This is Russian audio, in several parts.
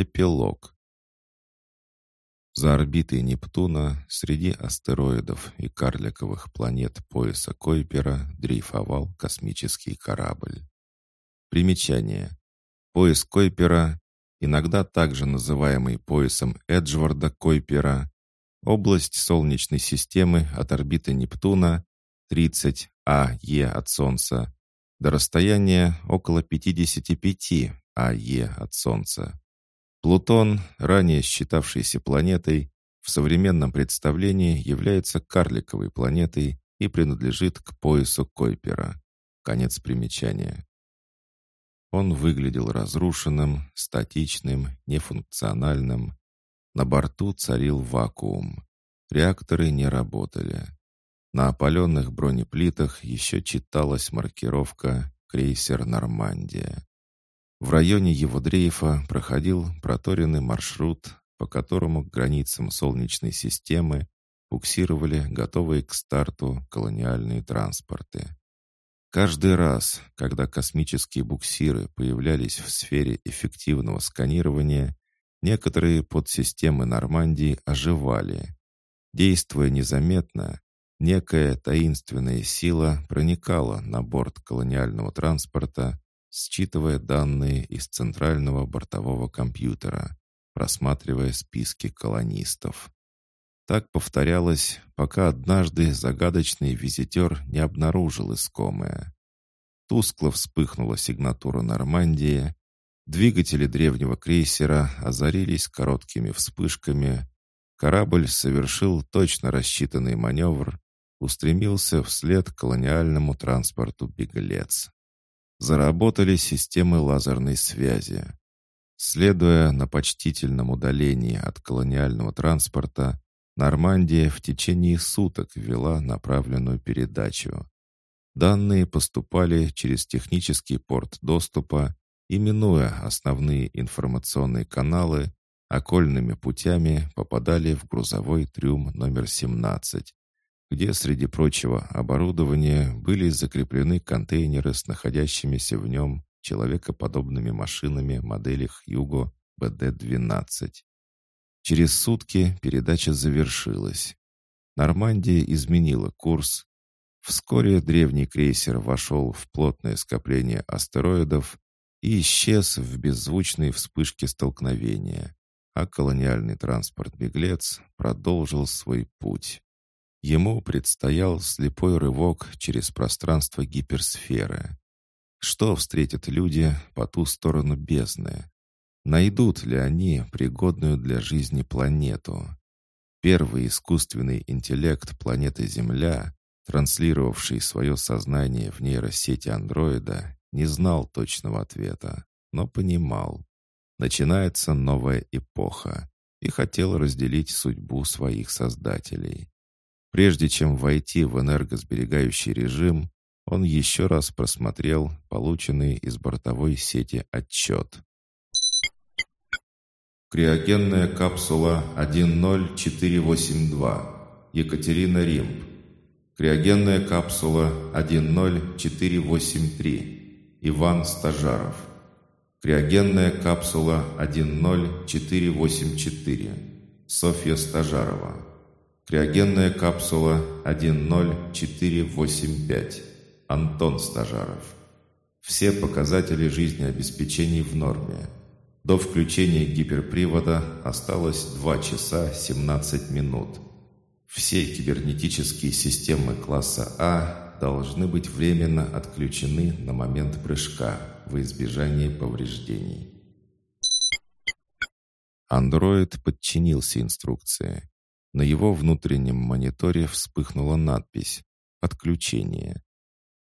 Эпилог. За орбитой Нептуна среди астероидов и карликовых планет пояса Койпера дрейфовал космический корабль. Примечание. Пояс Койпера, иногда также называемый поясом Эджварда Койпера, область Солнечной системы от орбиты Нептуна 30 АЕ от Солнца до расстояния около 55 АЕ от Солнца. Плутон, ранее считавшийся планетой, в современном представлении является карликовой планетой и принадлежит к поясу Койпера. Конец примечания. Он выглядел разрушенным, статичным, нефункциональным. На борту царил вакуум. Реакторы не работали. На опаленных бронеплитах еще читалась маркировка «Крейсер Нормандия». В районе его дрейфа проходил проторенный маршрут, по которому к границам Солнечной системы буксировали готовые к старту колониальные транспорты. Каждый раз, когда космические буксиры появлялись в сфере эффективного сканирования, некоторые подсистемы Нормандии оживали. Действуя незаметно, некая таинственная сила проникала на борт колониального транспорта, считывая данные из центрального бортового компьютера, просматривая списки колонистов. Так повторялось, пока однажды загадочный визитер не обнаружил искомое. Тускло вспыхнула сигнатура Нормандии, двигатели древнего крейсера озарились короткими вспышками, корабль совершил точно рассчитанный маневр, устремился вслед колониальному транспорту «Беглец». Заработали системы лазерной связи. Следуя на почтительном удалении от колониального транспорта, Нормандия в течение суток вела направленную передачу. Данные поступали через технический порт доступа, именуя основные информационные каналы, окольными путями попадали в грузовой трюм номер 17, где, среди прочего оборудования, были закреплены контейнеры с находящимися в нем человекоподобными машинами модели Hugo BD-12. Через сутки передача завершилась. Нормандия изменила курс. Вскоре древний крейсер вошел в плотное скопление астероидов и исчез в беззвучной вспышке столкновения, а колониальный транспорт-беглец продолжил свой путь. Ему предстоял слепой рывок через пространство гиперсферы. Что встретят люди по ту сторону бездны? Найдут ли они пригодную для жизни планету? Первый искусственный интеллект планеты Земля, транслировавший свое сознание в нейросети андроида, не знал точного ответа, но понимал. Начинается новая эпоха и хотел разделить судьбу своих создателей. Прежде чем войти в энергосберегающий режим, он еще раз просмотрел полученный из бортовой сети отчет. Криогенная капсула 10482. Екатерина Римб. Криогенная капсула 10483. Иван Стажаров. Криогенная капсула 10484. Софья Стажарова. Криогенная капсула 10485. Антон Стажаров. Все показатели жизнеобеспечения в норме. До включения гиперпривода осталось 2 часа 17 минут. Все кибернетические системы класса А должны быть временно отключены на момент прыжка во избежание повреждений. Андроид подчинился инструкции. На его внутреннем мониторе вспыхнула надпись «Отключение».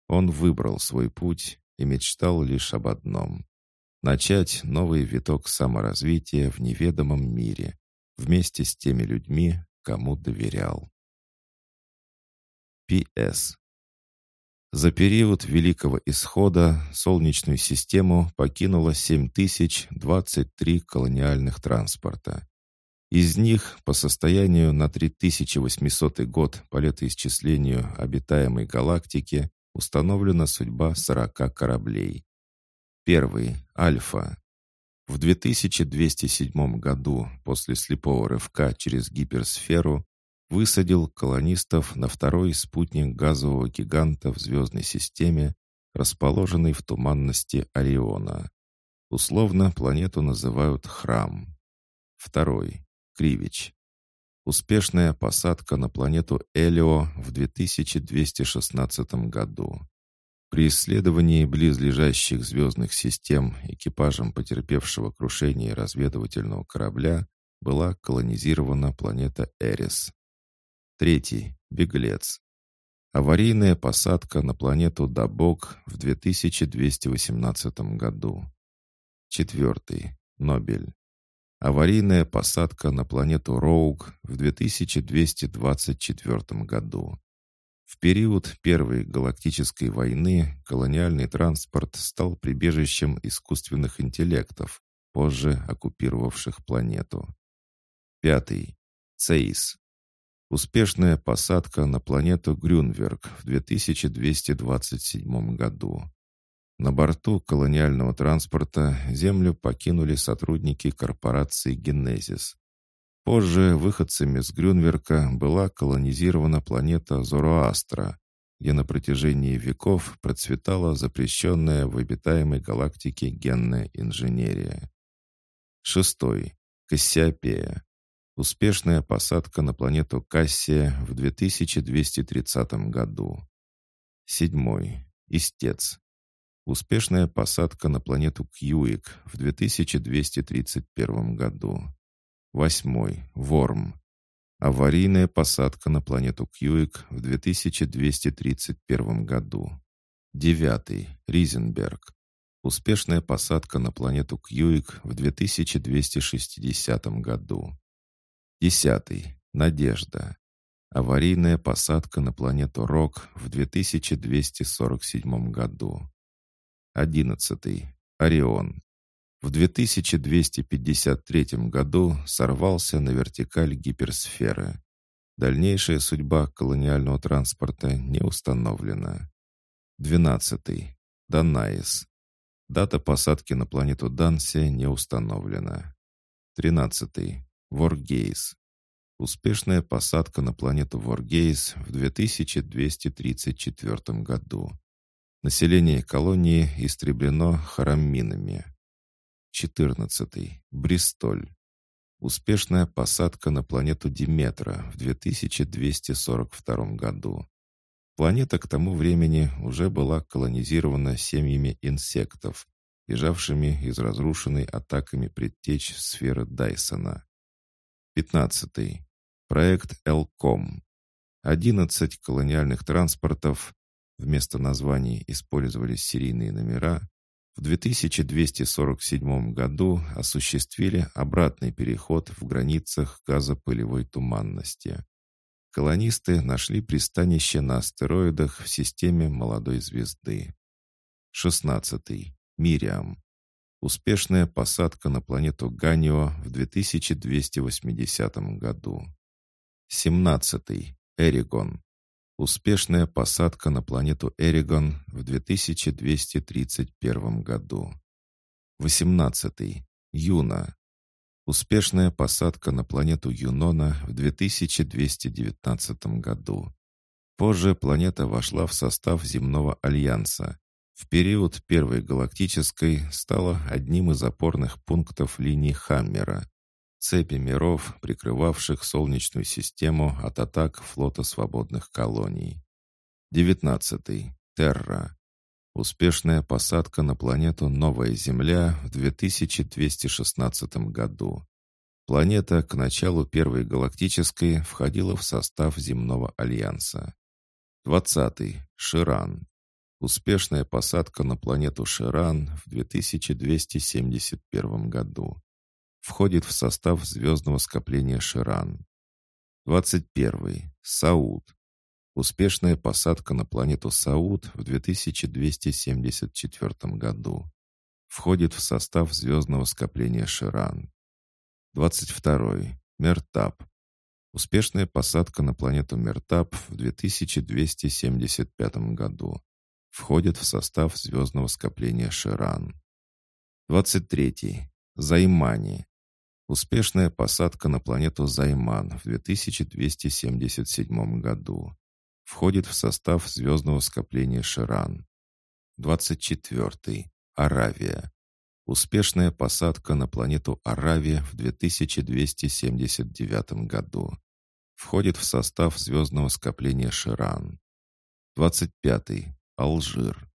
Он выбрал свой путь и мечтал лишь об одном — начать новый виток саморазвития в неведомом мире вместе с теми людьми, кому доверял. П.С. За период Великого Исхода Солнечную систему покинуло 7023 колониальных транспорта. Из них по состоянию на 3800 год по летоисчислению обитаемой галактики установлена судьба 40 кораблей. Первый — Альфа. В 2207 году после слепого рывка через гиперсферу высадил колонистов на второй спутник газового гиганта в звездной системе, расположенный в туманности Ориона. Условно планету называют Храм. Второй. Кривич. Успешная посадка на планету Элио в 2216 году. При исследовании близлежащих звездных систем экипажем потерпевшего крушение разведывательного корабля была колонизирована планета Эрис. Третий. Беглец. Аварийная посадка на планету Дабок в 2218 году. Четвертый. Нобель. Аварийная посадка на планету Роуг в 2224 году. В период Первой галактической войны колониальный транспорт стал прибежищем искусственных интеллектов, позже оккупировавших планету. Пятый. Цейс. Успешная посадка на планету Грюнверк в 2227 году. На борту колониального транспорта Землю покинули сотрудники корпорации «Генезис», Позже выходцами с Грюнверка была колонизирована планета Зороастра, где на протяжении веков процветала запрещенная в обитаемой галактике генная инженерия. Шестой. Кассиопея. Успешная посадка на планету Кассия в 2230 году. Седьмой. Истец. Успешная посадка на планету Кьюик в 2231 году. Восьмой. Ворм. Аварийная посадка на планету Кьюик в 2231 году. Девятый. Ризенберг. Успешная посадка на планету Кьюик в 2260 году. Десятый. Надежда. Аварийная посадка на планету Рок в 2247 году. Одиннадцатый. Орион. В 2253 году сорвался на вертикаль гиперсферы. Дальнейшая судьба колониального транспорта не установлена. 12. Данаис. Дата посадки на планету Данси не установлена. 13. Воргейс. Успешная посадка на планету Воргейс в 2234 году. Население колонии истреблено харамминами. 14. Бристоль. Успешная посадка на планету Диметра в 2242 году. Планета к тому времени уже была колонизирована семьями инсектов, бежавшими из разрушенной атаками предтеч сферы Дайсона. 15. Проект Элком. 11 колониальных транспортов, вместо названий использовались серийные номера, в 2247 году осуществили обратный переход в границах газопылевой туманности. Колонисты нашли пристанище на астероидах в системе молодой звезды. 16. Мириам. Успешная посадка на планету Ганио в 2280 году. 17. Эригон. Успешная посадка на планету Эригон в 2231 году. 18. Юна. Успешная посадка на планету Юнона в 2219 году. Позже планета вошла в состав Земного Альянса. В период Первой Галактической стала одним из опорных пунктов линии Хаммера, цепи миров, прикрывавших Солнечную систему от атак флота свободных колоний. 19. Терра. Успешная посадка на планету Новая Земля в 2216 году. Планета к началу Первой Галактической входила в состав Земного Альянса. 20. Ширан. Успешная посадка на планету Ширан в 2271 году входит в состав звездного скопления Ширан. 21. Сауд. Успешная посадка на планету Сауд в 2274 году. Входит в состав звездного скопления Ширан. 22. Мертап. Успешная посадка на планету Мертап в 2275 году. Входит в состав звездного скопления Ширан. 23. Займани. Успешная посадка на планету Займан в 2277 году. Входит в состав звездного скопления Ширан. 24. Аравия. Успешная посадка на планету Аравия в 2279 году. Входит в состав звездного скопления Ширан. 25. Алжир.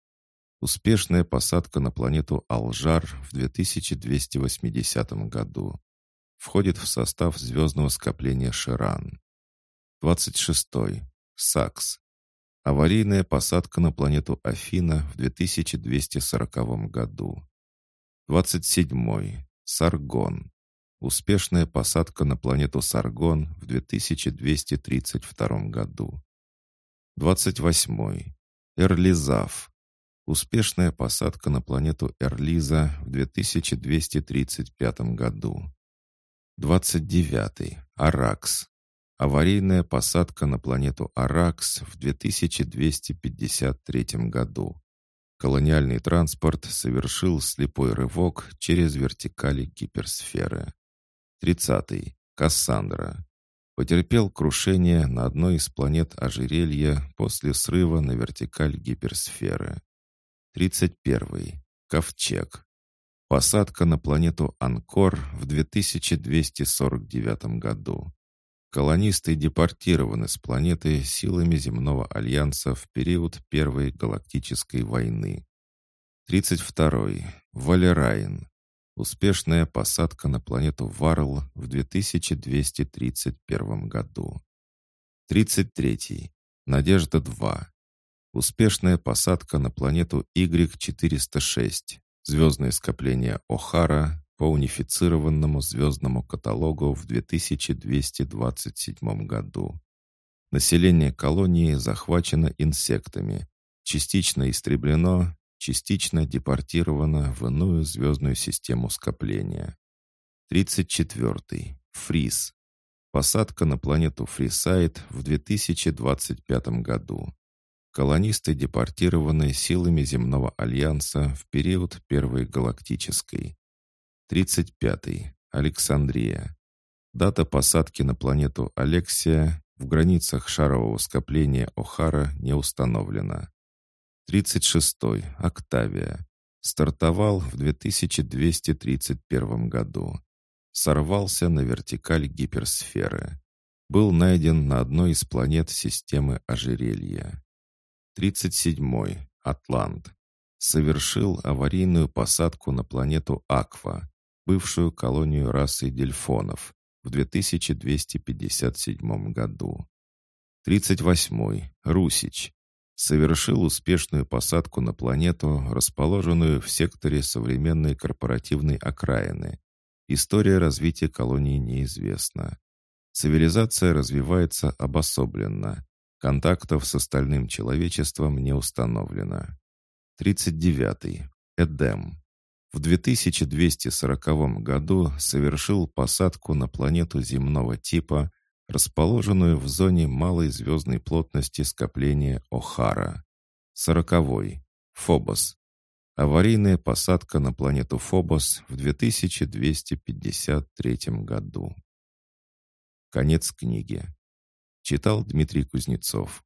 Успешная посадка на планету Алжар в 2280 году. Входит в состав звездного скопления Ширан. 26. Сакс. Аварийная посадка на планету Афина в 2240 году. 27. Саргон. Успешная посадка на планету Саргон в 2232 году. 28. Эрлизав. Успешная посадка на планету Эрлиза в 2235 году. 29. Аракс. Аварийная посадка на планету Аракс в 2253 году. Колониальный транспорт совершил слепой рывок через вертикали гиперсферы. 30. Кассандра. Потерпел крушение на одной из планет ожерелья после срыва на вертикаль гиперсферы. 31. Ковчег. Посадка на планету Анкор в 2249 году. Колонисты депортированы с планеты силами земного альянса в период Первой галактической войны. 32. Валерайн. Успешная посадка на планету Варл в 2231 году. 33. Надежда-2. Успешная посадка на планету Y-406, звездное скопление О'Хара по унифицированному звездному каталогу в 2227 году. Население колонии захвачено инсектами, частично истреблено, частично депортировано в иную звездную систему скопления. 34. Фриз. Посадка на планету Фрисайд в 2025 году. Колонисты депортированы силами земного альянса в период Первой галактической. 35. Александрия. Дата посадки на планету Алексия в границах шарового скопления О'Хара не установлена. 36. Октавия. Стартовал в 2231 году. Сорвался на вертикаль гиперсферы. Был найден на одной из планет системы ожерелья. 37. Атлант. Совершил аварийную посадку на планету Аква, бывшую колонию расы дельфонов, в 2257 году. 38. Русич. Совершил успешную посадку на планету, расположенную в секторе современной корпоративной окраины. История развития колонии неизвестна. Цивилизация развивается обособленно. Контактов с остальным человечеством не установлено. 39. Эдем. В 2240 году совершил посадку на планету земного типа, расположенную в зоне малой звездной плотности скопления О'Хара. 40. Фобос. Аварийная посадка на планету Фобос в 2253 году. Конец книги. Читал Дмитрий Кузнецов.